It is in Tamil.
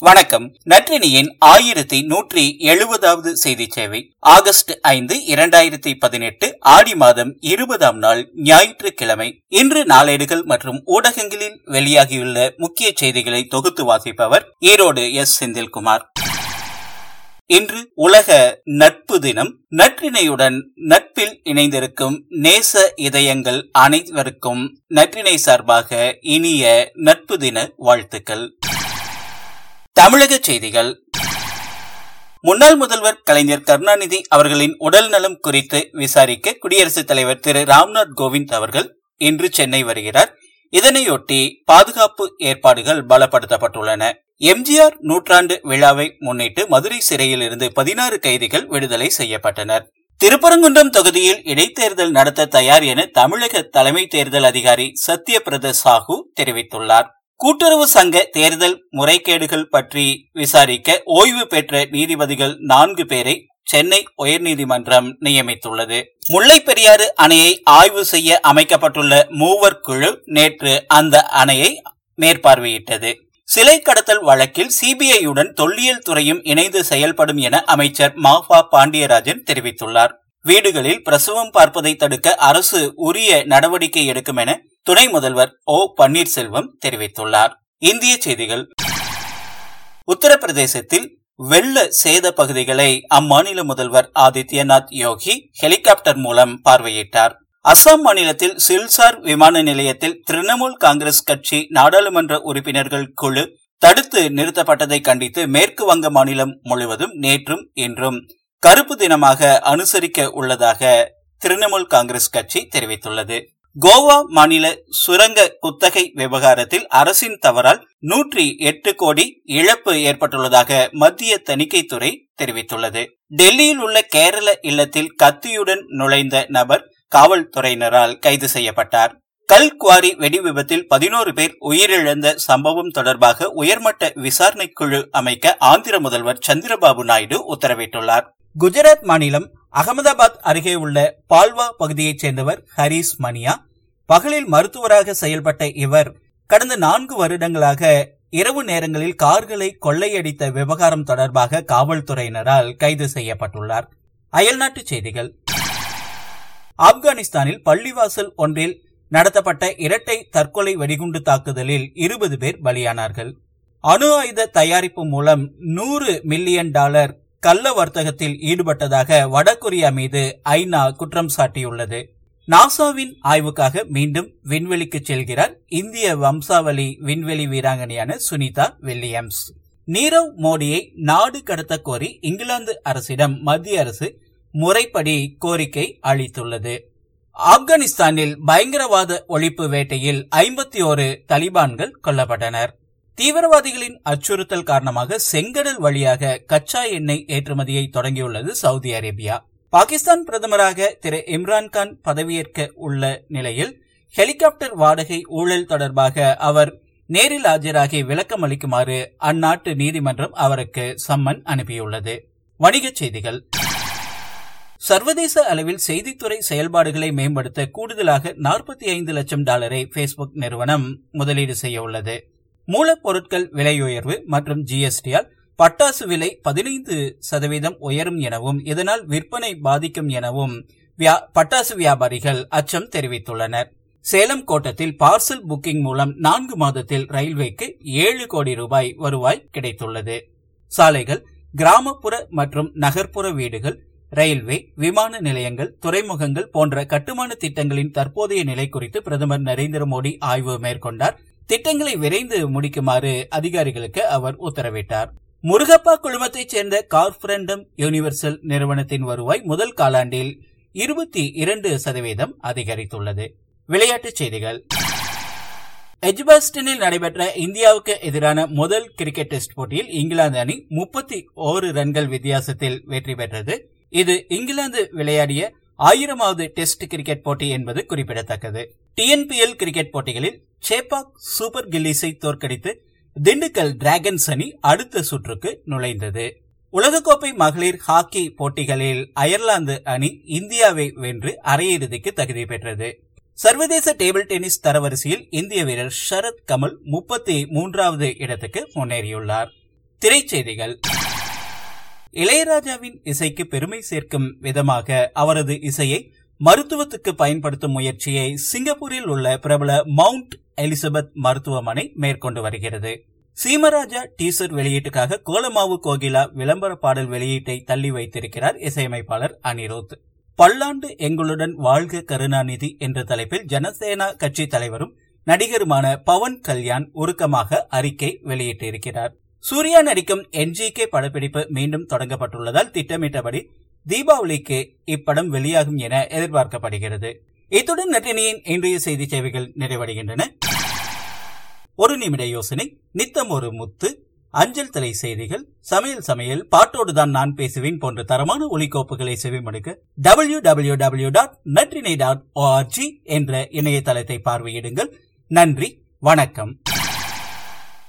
வணக்கம். நற்றினியின் ஆயிரத்தி நூற்றி எழுபதாவது செய்தி சேவை. ஆகஸ்ட் ஐந்து இரண்டாயிரத்தி பதினெட்டு ஆடி மாதம் இருபதாம் நாள் ஞாயிற்றுக்கிழமை. இன்று நாளேடுகள் மற்றும் ஊடகங்களில் வெளியாகியுள்ள முக்கிய செய்திகளை தொகுத்து வாசிப்பவர் ஈரோடு எஸ். செந்தில்குமார். இன்று உலக நட்பு தினம். நற்றினையுடன் நட்பில் இணைந்திருக்கும் நேச இதயங்கள் அனைவருக்கும் நற்றினை சார்பாக இனிய நட்பு தின வாழ்த்துக்கள். தமிழக செய்திகள். முன்னாள் முதல்வர் கலைஞர் கருணாநிதி அவர்களின் உடல் நலம் குறித்து விசாரிக்க குடியரசுத் தலைவர் திரு. ராம்நாத் கோவிந்த் அவர்கள் இன்று சென்னை வருகிறார். இதனையொட்டி பாதுகாப்பு ஏற்பாடுகள் பலப்படுத்தப்பட்டுள்ளன. எம்ஜிஆர் நூற்றாண்டு விழாவை முன்னிட்டு மதுரை சிறையில் இருந்து பதினாறு கைதிகள் விடுதலை செய்யப்பட்டனர். திருப்பரங்குன்றம் தொகுதியில் இடைத்தேர்தல் நடத்த தயார் என தமிழக தலைமை தேர்தல் அதிகாரி சத்யபிரத சாஹூ தெரிவித்துள்ளார். கூட்டுறவு சங்க தேர்தல் முறைகேடுகள் பற்றி விசாரிக்க ஓய்வு பெற்ற நீதிபதிகள் நான்கு பேரை சென்னை உயர்நீதிமன்றம் நியமித்துள்ளது. முல்லை பெரியாறு அணையை ஆய்வு செய்ய அமைக்கப்பட்டுள்ள மூவர் குழு நேற்று அந்த அணையை மேற்பார்வையிட்டது. சிலை கடத்தல் வழக்கில் சிபிஐயுடன் தொல்லியல் துறையும் இணைந்து செயல்படும் என அமைச்சர் மாஃபா பாண்டியராஜன் தெரிவித்துள்ளார். வீடுகளில் பிரசவம் பார்ப்பதை தடுக்க அரசு உரிய நடவடிக்கை எடுக்கும் என துணை முதல்வர் ஓ பன்னீர்செல்வம் தெரிவித்துள்ளார். இந்திய செய்திகள். உத்தரப்பிரதேசத்தில் வெள்ள சேத பகுதிகளை அம்மாநில முதல்வர் ஆதித்யநாத் யோகி ஹெலிகாப்டர் மூலம் பார்வையிட்டார். அசாம் மாநிலத்தில் சில்சார் விமான நிலையத்தில் திரிணாமுல் காங்கிரஸ் கட்சி நாடாளுமன்ற உறுப்பினர்கள் குழு தடுத்து நிறுத்தப்பட்டதை கண்டித்து மேற்கு வங்க மாநிலம் முழுவதும் நேற்றும் இன்றும் கருப்பு தினமாக அனுசரிக்க உள்ளதாக திரிணாமுல் காங்கிரஸ் கட்சி தெரிவித்துள்ளது. கோவா மாநில சுரங்க குத்தகை விவகாரத்தில் அரசின் தவறால் நூற்றி எட்டு கோடி இழப்பு ஏற்பட்டுள்ளதாக மத்திய தணிக்கைத்துறை தெரிவித்துள்ளது. டெல்லியில் உள்ள கேரள இல்லத்தில் கத்தியுடன் நுழைந்த நபர் காவல்துறையினரால் கைது செய்யப்பட்டார். கல்குவாரி வெடி விபத்தில் பதினோரு பேர் உயிரிழந்த சம்பவம் தொடர்பாக உயர்மட்ட விசாரணை குழு அமைக்க ஆந்திர முதல்வர் சந்திரபாபு நாயுடு உத்தரவிட்டுள்ளார். குஜராத் மாநிலம் அகமதாபாத் அருகே உள்ள பால்வா பகுதியைச் சேர்ந்தவர் ஹரிஸ் மணியா. பகலில் மருத்துவராக செயல்பட்ட இவர் கடந்த நான்கு வருடங்களாக இரவு நேரங்களில் கார்களை கொள்ளையடித்த விவகாரம் தொடர்பாக காவல்துறையினரால் கைது செய்யப்பட்டுள்ளார். அயல்நாட்டு செய்திகள். ஆப்கானிஸ்தானில் பள்ளிவாசல் ஒன்றில் நடத்தப்பட்ட இரட்டை தற்கொலை வெடிகுண்டு தாக்குதலில் இருபது பேர் பலியானார்கள். அணு ஆயுத தயாரிப்பு மூலம் நூறு மில்லியன் டாலர் கள்ள வர்த்தகத்தில் ஈடுபட்டதாக வடகொரியா மீது ஐநா குற்றம் சாட்டியுள்ளது. நாசாவின் ஆய்வுக்காக மீண்டும் விண்வெளிக்கு செல்கிறார் இந்திய வம்சாவளி விண்வெளி வீராங்கனையான சுனிதா வில்லியம்ஸ். நீரவ் மோடியை நாடு கடத்த கோரி இங்கிலாந்து அரசிடம் மத்திய அரசு முறைப்படி கோரிக்கை அளித்துள்ளது. ஆப்கானிஸ்தானில் பயங்கரவாத ஒழிப்பு வேட்டையில் ஐம்பத்தி ஒரு தலிபான்கள் கொல்லப்பட்டனர். தீவிரவாதிகளின் அச்சுறுத்தல் காரணமாக செங்கடல் வழியாக கச்சா எண்ணெய் ஏற்றுமதியை தொடங்கியுள்ளது சவுதி அரேபியா. பாகிஸ்தான் பிரதமராக திரு இம்ரான்கான் பதவியேற்க உள்ள நிலையில் ஹெலிகாப்டர் வாடகை ஊழல் தொடர்பாக அவர் நேரில் ஆஜராகி விளக்கம் அளிக்குமாறு அந்நாட்டு நீதிமன்றம் அவருக்கு சம்மன் அனுப்பியுள்ளது. வணிகச் செய்திகள். சர்வதேச அளவில் செய்தித்துறை செயல்பாடுகளை மேம்படுத்த கூடுதலாக நாற்பத்தி ஐந்து லட்சம் டாலரை பேஸ்புக் நிறுவனம் முதலீடு செய்ய உள்ளது. மூலப்பொருட்கள் விலை உயர்வு மற்றும் ஜிஎஸ்டியால் பட்டாசு விலை பதினைந்து சதவீதம் உயரும் எனவும் இதனால் விற்பனை பாதிக்கும் எனவும் பட்டாசு வியாபாரிகள் அச்சம் தெரிவித்துள்ளனர். சேலம் கோட்டத்தில் பார்சல் புக்கிங் மூலம் நான்கு மாதத்தில் ரயில்வேக்கு ஏழு கோடி ரூபாய் வருவாய் கிடைத்துள்ளது. சாலைகள் கிராமப்புற மற்றும் நகர்ப்புற வீடுகள் ரயில்வே விமான நிலையங்கள் துறைமுகங்கள் போன்ற கட்டுமான திட்டங்களின் தற்போதைய நிலை குறித்து பிரதமர் நரேந்திர மோடி ஆய்வு மேற்கொண்டார். திட்டங்களை விரைந்து முடிக்குமாறு அதிகாரிகளுக்கு அவர் உத்தரவிட்டார். முருகப்பா குழுமத்தைச் சேர்ந்த கார்பரண்டம் யூனிவர்சல் நிறுவனத்தின் வருவாய் முதல் காலாண்டில் இருபத்தி இரண்டு சதவீதம் அதிகரித்துள்ளது. விளையாட்டுச் செய்திகள். எஜ்பாஸ்டனில் நடைபெற்ற இந்தியாவுக்கு எதிரான முதல் கிரிக்கெட் டெஸ்ட் போட்டியில் இங்கிலாந்து அணி முப்பத்தி ஓரு ரன்கள் வித்தியாசத்தில் வெற்றி பெற்றது. இது இங்கிலாந்து விளையாடிய ஆயிரமாவது டெஸ்ட் கிரிக்கெட் போட்டி என்பது குறிப்பிடத்தக்கது. டிஎன்பிஎல் கிரிக்கெட் போட்டிகளில் சேப்பாக் சூப்பர் கில்லிஸை தோற்கடித்து திண்டுக்கல் டிராகன்ஸ் அணி அடுத்த சுற்றுக்கு நுழைந்தது. உலகக்கோப்பை மகளிர் ஹாக்கி போட்டிகளில் அயர்லாந்து அணி இந்தியாவை வென்று அரையிறுதிக்கு தகுதி பெற்றது. சர்வதேச டேபிள் டென்னிஸ் தரவரிசையில் இந்திய வீரர் ஷரத் கமல் முப்பத்தி மூன்றாவது இடத்துக்கு முன்னேறியுள்ளார். திரைச்செய்திகள். இளையராஜாவின் இசைக்கு பெருமை சேர்க்கும் விதமாக அவரது இசையை மருத்துவத்துக்கு பயன்படுத்தும் முயற்சியை சிங்கப்பூரில் உள்ள பிரபல மவுண்ட் எலிசபெத் மருத்துவமனை மேற்கொண்டு வருகிறது. சீமராஜா டீசர் வெளியீட்டுக்காக கோலமாவு கோகிலா விளம்பர பாடல் வெளியீட்டை தள்ளி வைத்திருக்கிறார் இசையமைப்பாளர் அனிருத். பல்லாண்டு எங்களுடன் வாழ்க கருணாநிதி என்ற தலைப்பில் ஜனசேனா கட்சி தலைவரும் நடிகருமான பவன் கல்யாண் உருக்கமாக அறிக்கை வெளியிட்டிருக்கிறார். சூர்யா நடிக்கும் என்ஜிகே படப்பிடிப்பு மீண்டும் தொடங்கப்பட்டுள்ளதால் திட்டமிட்டபடி தீபாவளிக்கு இப்படம் வெளியாகும் என எதிர்பார்க்கப்படுகிறது. இத்துடன் நட்டினியின் இன்றைய செய்தி சேவைகள் நிறைவடைகின்றன. ஒரு நிமிட யோசனை நித்தம் ஒரு முத்து அஞ்சல் தலை செய்திகள் சமையல் சமையல் பாட்டோடுதான் நான் பேசுவேன் போன்ற தரமான ஒலிக்கோப்புகளை செவிமடுக்க W W W dot Natrinai dot ORG என்ற இணையதளத்தை பார்வையிடுங்கள். நன்றி வணக்கம்.